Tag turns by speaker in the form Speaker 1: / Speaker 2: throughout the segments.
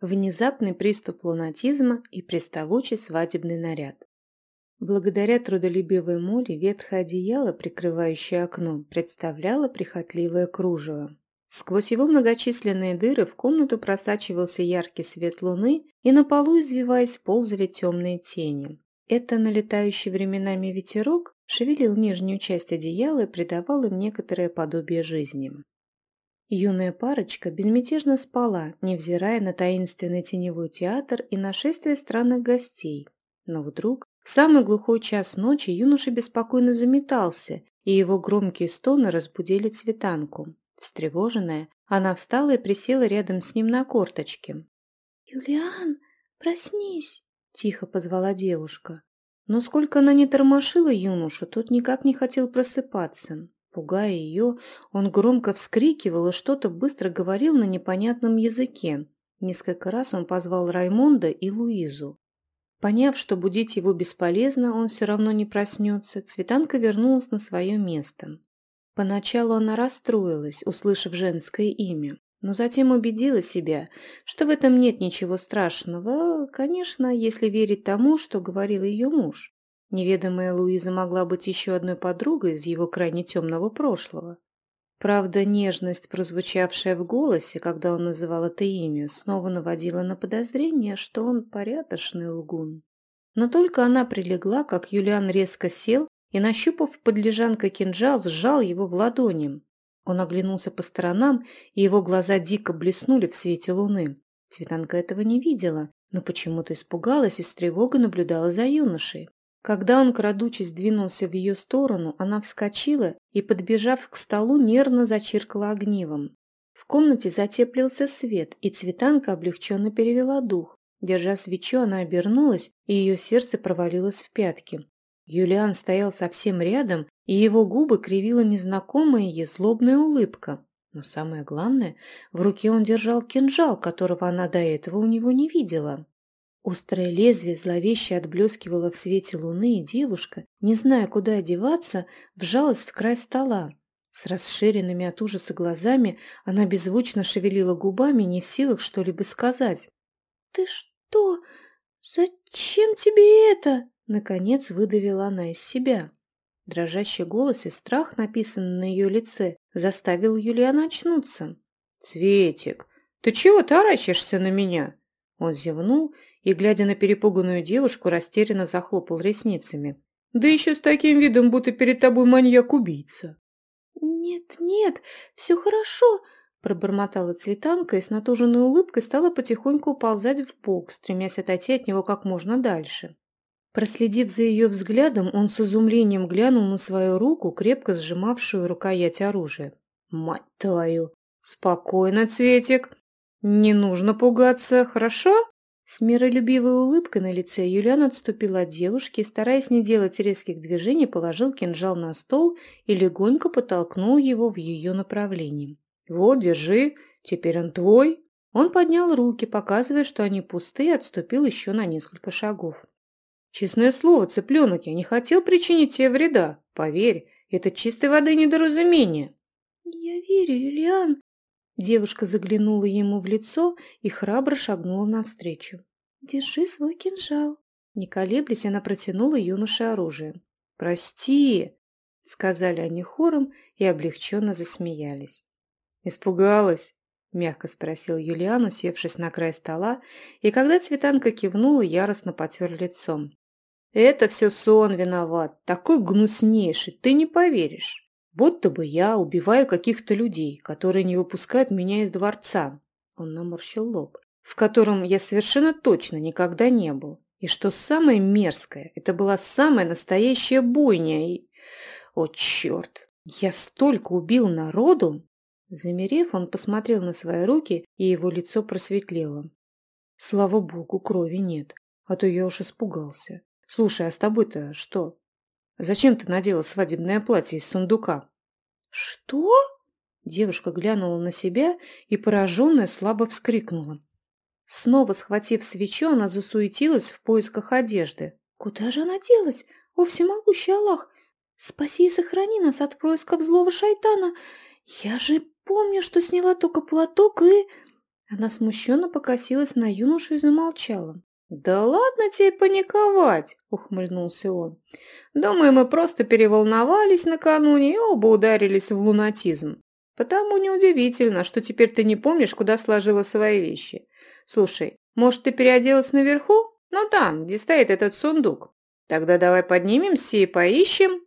Speaker 1: внезапный приступ лунатизма и приставучий свадебный наряд. Благодаря трудолюбивой Моле ветхое одеяло, прикрывающее окно, представляло прихотливое кружево. Сквозь его многочисленные дыры в комнату просачивался яркий свет луны, и на полу, извиваясь, ползали темные тени. Это налетающий временами ветерок шевелил нижнюю часть одеяла и придавал им некоторое подобие жизни. Юная парочка безмятежно спала, невзирая на таинственный теневой театр и нашествие странных гостей. Но вдруг, в самый глухой час ночи, юноша беспокойно заметался, и его громкие стоны разбудили цветанку. Встревоженная, она встала и присела рядом с ним на корточки.
Speaker 2: «Юлиан, проснись!» – тихо позвала девушка.
Speaker 1: Но сколько она не тормошила юношу, тот никак не хотел просыпаться. Пугая ее, он громко вскрикивал и что-то быстро говорил на непонятном языке. Несколько раз он позвал Раймонда и Луизу. Поняв, что будить его бесполезно, он все равно не проснется, Цветанка вернулась на свое место. Поначалу она расстроилась, услышав женское имя, но затем убедила себя, что в этом нет ничего страшного, конечно, если верить тому, что говорил ее муж. Неведомая Луиза могла быть еще одной подругой из его крайне темного прошлого. Правда, нежность, прозвучавшая в голосе, когда он называл это имя, снова наводила на подозрение, что он порядочный лгун. Но только она прилегла, как Юлиан резко сел и, нащупав под лежанкой кинжал, сжал его в ладони. Он оглянулся по сторонам, и его глаза дико блеснули в свете луны. Цветанка этого не видела, но почему-то испугалась и с тревогой наблюдала за юношей. Когда он, крадучись, двинулся в ее сторону, она вскочила и, подбежав к столу, нервно зачиркала огнивом. В комнате затеплился свет, и Цветанка облегченно перевела дух. Держа свечу, она обернулась, и ее сердце провалилось в пятки. Юлиан стоял совсем рядом, и его губы кривила незнакомая ей злобная улыбка. Но самое главное, в руке он держал кинжал, которого она до этого у него не видела. Острое лезвие зловеще отблескивало в свете луны, и девушка, не зная, куда одеваться, вжалась в край стола. С расширенными от ужаса глазами она беззвучно шевелила губами, не в силах что-либо сказать.
Speaker 2: «Ты что? Зачем тебе это?» Наконец выдавила она из себя.
Speaker 1: Дрожащий голос и страх, написанный на ее лице, заставил Юлиана очнуться. «Цветик, ты чего таращишься на меня?» Он зевнул и, глядя на перепуганную девушку, растерянно захлопал ресницами. «Да еще с таким видом, будто перед тобой маньяк-убийца!»
Speaker 2: «Нет, нет, все хорошо!» Пробормотала цветанка и с натуженной улыбкой стала потихоньку уползать в бок, стремясь отойти от него как можно дальше. Проследив за ее взглядом, он с изумлением глянул на свою руку, крепко сжимавшую рукоять оружия.
Speaker 1: «Мать твою! Спокойно, Цветик! Не нужно пугаться, хорошо?»
Speaker 2: С миролюбивой улыбкой на лице Юлиан отступил от девушки стараясь не делать резких движений, положил кинжал на стол и легонько подтолкнул его в ее направлении.
Speaker 1: «Вот, держи, теперь он твой». Он поднял руки, показывая, что они пустые, и отступил еще на несколько шагов. «Честное слово, цыпленок, я не хотел причинить тебе вреда. Поверь, это чистой воды недоразумение».
Speaker 2: «Я верю, Юлиан», Девушка заглянула ему в лицо и храбро шагнула навстречу. «Держи свой кинжал». Не колеблясь, она протянула юноше оружие.
Speaker 1: «Прости!» — сказали они хором и облегченно засмеялись. «Испугалась?» — мягко спросил Юлиан, усевшись на край стола, и когда Цветанка кивнула, яростно потер лицом. «Это все сон виноват, такой гнуснейший, ты не поверишь. Будто бы я убиваю каких-то людей, которые не выпускают меня из дворца. Он наморщил лоб. В котором я совершенно точно никогда не был. И что самое мерзкое, это была самая настоящая бойня. И... О, черт! Я столько убил народу! Замерев, он посмотрел на свои руки, и его лицо просветлело. Слава богу, крови нет, а то я уж испугался. Слушай, а с тобой-то что? Зачем ты надела свадебное платье из сундука?»
Speaker 2: «Что?»
Speaker 1: Девушка глянула на себя и, пораженная, слабо вскрикнула. Снова схватив свечу, она засуетилась в поисках одежды.
Speaker 2: «Куда же она делась? О, всемогущий Аллах! Спаси и сохрани нас от происков злого шайтана! Я же помню, что сняла только платок и...» Она смущенно покосилась на юношу и замолчала.
Speaker 1: «Да ладно тебе паниковать!» — ухмыльнулся он. «Думаю, мы просто переволновались накануне и оба ударились в лунатизм. Потому неудивительно, что теперь ты не помнишь, куда сложила свои вещи. Слушай, может, ты переоделась наверху? Ну там, где стоит этот сундук. Тогда давай поднимемся и поищем».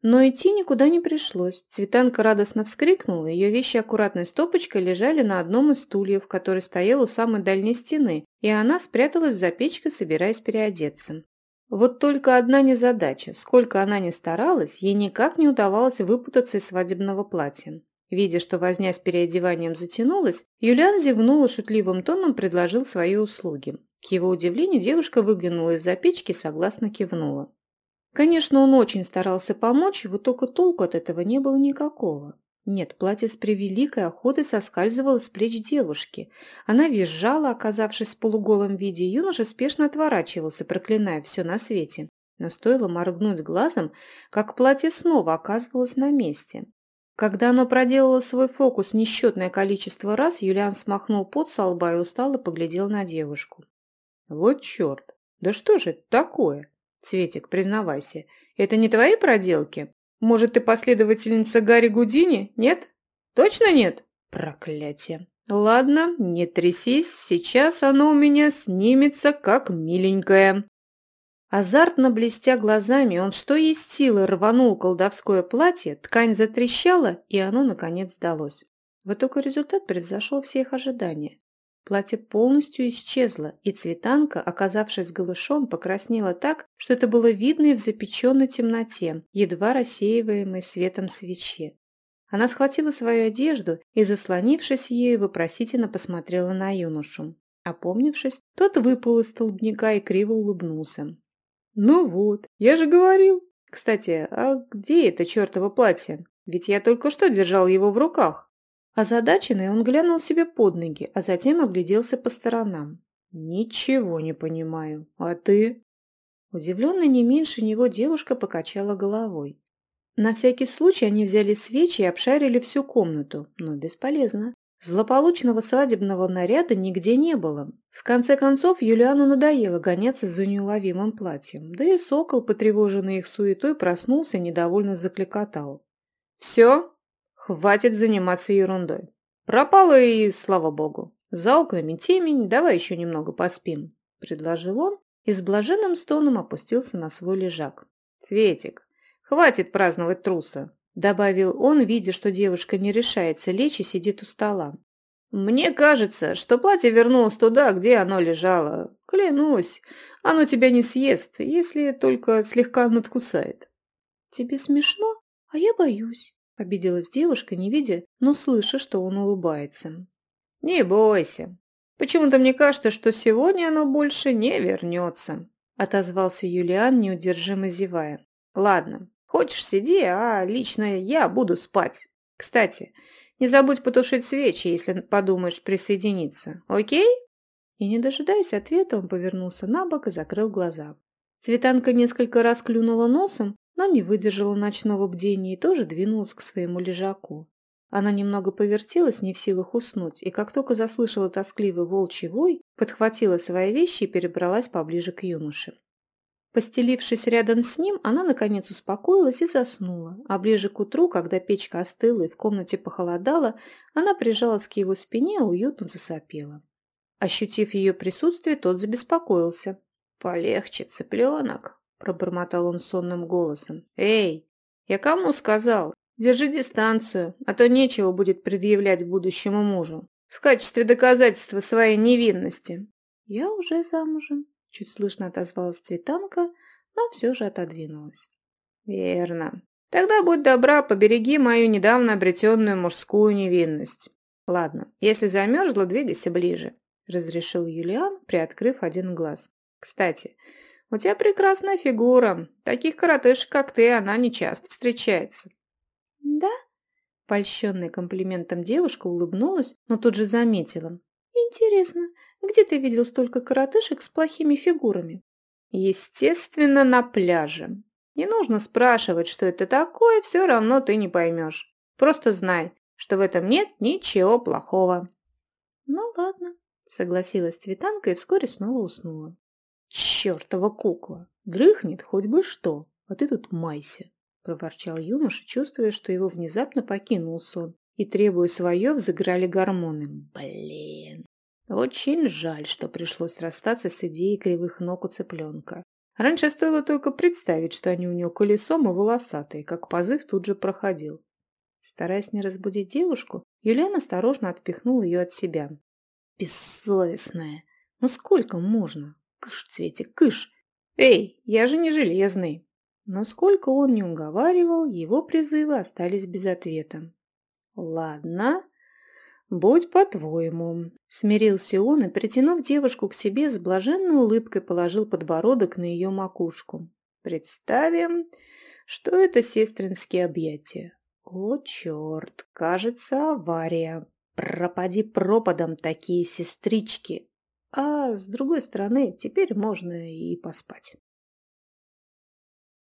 Speaker 2: Но идти никуда не пришлось. Цветанка радостно вскрикнула, ее вещи аккуратной стопочкой лежали на одном из стульев, который стоял у самой дальней стены, и она спряталась за печкой, собираясь переодеться. Вот только одна незадача. Сколько она ни старалась, ей никак не удавалось выпутаться из свадебного платья. Видя, что возня с переодеванием затянулась, Юлиан зевнула шутливым тоном, предложил свои услуги. К его удивлению, девушка выглянула из-за печки и согласно кивнула. Конечно, он очень старался помочь, вот только толку от этого не было никакого. Нет, платье с превеликой охотой соскальзывало с плеч девушки. Она визжала, оказавшись в полуголом виде, юноша спешно отворачивался, проклиная все на свете. Но стоило моргнуть глазом, как платье снова оказывалось на месте. Когда оно проделало свой фокус несчетное количество раз, Юлиан смахнул пот со лба и устало поглядел на девушку.
Speaker 1: «Вот черт! Да что же это такое?» Цветик, признавайся, это не твои проделки? Может, ты последовательница Гарри Гудини? Нет? Точно нет? Проклятие. Ладно, не трясись, сейчас оно у меня снимется как миленькое. Азартно блестя глазами, он что есть силы рванул колдовское платье, ткань затрещала, и оно, наконец, сдалось. Вот только результат превзошел все их ожидания. Платье полностью исчезло, и цветанка, оказавшись голышом, покраснела так, что это было видно и в запеченной темноте, едва рассеиваемой светом свечи. Она схватила свою одежду и, заслонившись ею, вопросительно посмотрела на юношу. Опомнившись, тот выпал из столбняка и криво улыбнулся. «Ну вот, я же говорил. Кстати, а где это чертово платье? Ведь я только что держал его в руках». Озадаченный он глянул себе под ноги, а затем огляделся по сторонам. «Ничего не понимаю. А ты?» Удивленная не меньше него девушка покачала головой. На всякий случай они взяли свечи и обшарили всю комнату, но бесполезно. Злополучного свадебного наряда нигде не было. В конце концов, Юлиану надоело гоняться за неуловимым платьем, да и сокол, потревоженный их суетой, проснулся и недовольно закликотал. «Все, Хватит заниматься ерундой. Пропало и слава богу. За окнами темень, давай еще немного поспим, предложил он и с блаженным стоном опустился на свой лежак. Светик, хватит праздновать труса, добавил он, видя, что девушка не решается лечь и сидит у стола. «Мне кажется, что платье вернулось туда, где оно лежало. Клянусь, оно тебя не съест, если только слегка надкусает».
Speaker 2: «Тебе смешно, а я боюсь», Обиделась девушка, не видя, но слыша, что он улыбается.
Speaker 1: «Не бойся. Почему-то мне кажется, что сегодня оно больше не вернется», отозвался Юлиан, неудержимо зевая. «Ладно, хочешь сиди, а лично я буду спать. Кстати, не забудь потушить свечи, если подумаешь присоединиться, окей?»
Speaker 2: И, не дожидаясь ответа, он повернулся на бок и закрыл глаза. Цветанка несколько раз клюнула носом, но не выдержала ночного бдения и тоже двинулась к своему лежаку. Она немного повертелась, не в силах уснуть, и как только заслышала тоскливый волчий вой, подхватила свои вещи и перебралась поближе к юноше. Постелившись рядом с ним, она наконец успокоилась и заснула, а ближе к утру, когда печка остыла и в комнате похолодало, она прижалась к его спине и уютно засопела. Ощутив ее присутствие, тот забеспокоился. «Полегче, цыпленок», пробормотал он сонным голосом. «Эй, я кому сказал? Держи дистанцию, а то нечего будет предъявлять будущему мужу в качестве доказательства своей невинности». «Я уже замужем», — чуть слышно отозвалась Цветанка, но все же отодвинулась.
Speaker 1: «Верно. Тогда будь добра, побереги мою недавно обретенную мужскую невинность. Ладно, если замерзла, двигайся ближе», — разрешил Юлиан, приоткрыв один глаз. «Кстати, у тебя прекрасная фигура. Таких коротышек, как ты, она не часто встречается.
Speaker 2: Да? Польщенная комплиментом девушка улыбнулась, но тут же заметила. Интересно, где ты видел столько коротышек с плохими фигурами?
Speaker 1: Естественно, на пляже. Не нужно спрашивать, что это такое, все равно ты не поймешь. Просто знай, что в этом нет ничего плохого. Ну ладно, согласилась Цветанка и вскоре снова уснула. Чёртова кукла! Дрыхнет хоть бы что, а ты тут майся, проворчал юноша, чувствуя, что его внезапно покинул сон, и, требуя свое, взыграли гормоны. Блин! Очень жаль, что пришлось расстаться с идеей кривых ног у цыпленка. Раньше стоило только представить, что они у него колесом и волосатые, как позыв тут же проходил. Стараясь не разбудить девушку, Юлиан осторожно отпихнул ее от себя. «Бессовестная! Ну сколько можно? Кыш, Цветик, кыш! Эй, я же не железный!» Но сколько он не уговаривал, его призывы остались без ответа. «Ладно, будь по-твоему», — смирился он и, притянув девушку к себе, с блаженной улыбкой положил подбородок на ее макушку. «Представим, что это сестринские объятия. О, черт, кажется, авария. Пропади пропадом такие сестрички. А с другой стороны, теперь можно и поспать.